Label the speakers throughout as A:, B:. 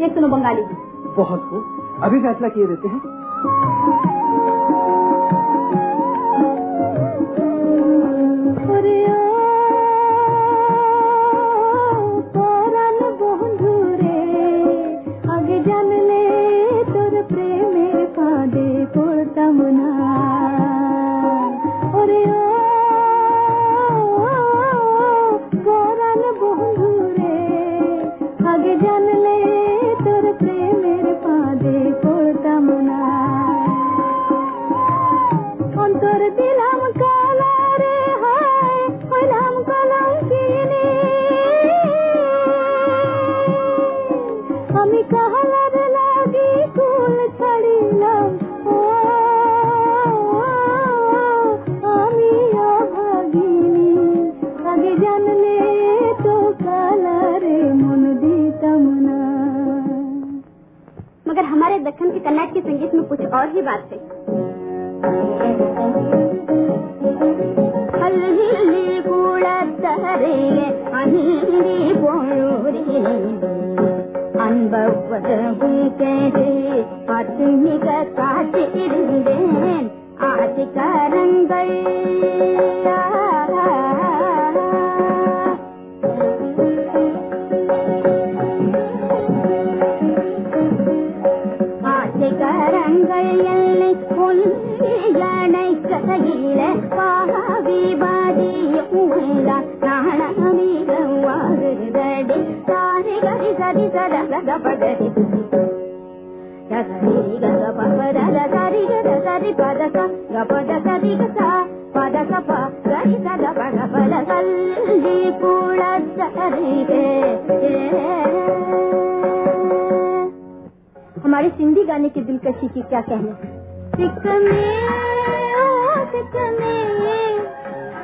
A: ये सुनो बंगाली जी।
B: बहुत खूब। अभी फैसला किए देते हैं।
A: कुछ और ही बात है
C: ಹಳ್ಳಿ ಕೂಳತ್ತರೆ ಅನಿರಿ ಪೊಳುರಿ அன்பவத கேடு பத்துமிக காட்டிருந்தேன் ஆதிகாரங்கள்
A: हमारे सिंधी गाने की दिलकशी की क्या कहने?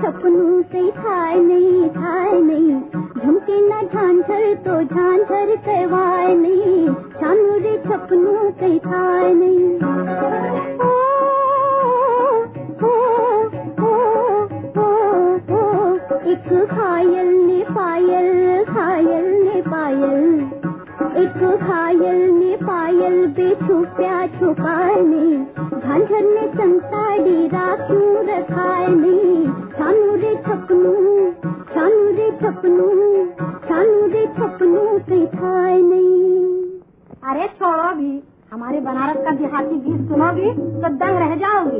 C: छपनू कई थाय नहीं थाय नहीं। झुमके ना झांझर तो झांझर कहवाय नहीं। छानू रे छपनू कई थाय नहीं। एक घायल ने पायल, घायल ने पायल। एक घायल ने पायल बेछुप्या छुपाने झांझर ने संसाड़ी राखू रखाने? छानू रे छपनू, छानू रे छपनू, छानू रे छपनू कहीं नहीं।
A: अरे छोड़ो भी, हमारे बनारस का देहाती गीत सुनोगी तो दंग रह जाओगी।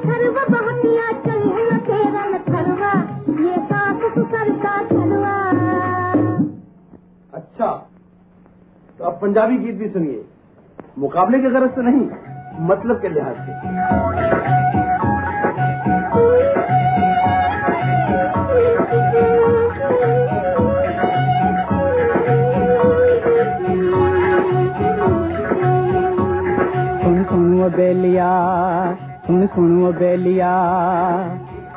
B: पंजाबी गीत भी सुनिए। मुकाबले की गरज से नहीं मतलब के लिहाज से।
D: बेलिया, सुन सुन बेलिया।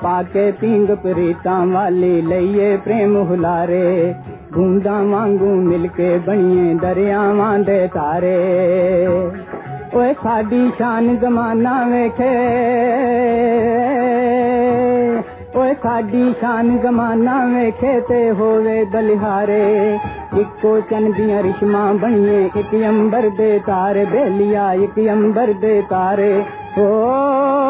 D: पाके पिंग प्रीता वाली लइए प्रेम हुलारे। बूंदा वांगू मिलके बनिए दरियावां दे तारे। ओए साडी शान जमाना वेखे। ओए साडी शान जमाना वेखे ते होवे बलिहारे इको चन दियाँ रिश्मा बनिए एक अंबर दे तारे, बेलिया एक अंबर दे तारे। ओ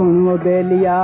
D: सुन बेलिया।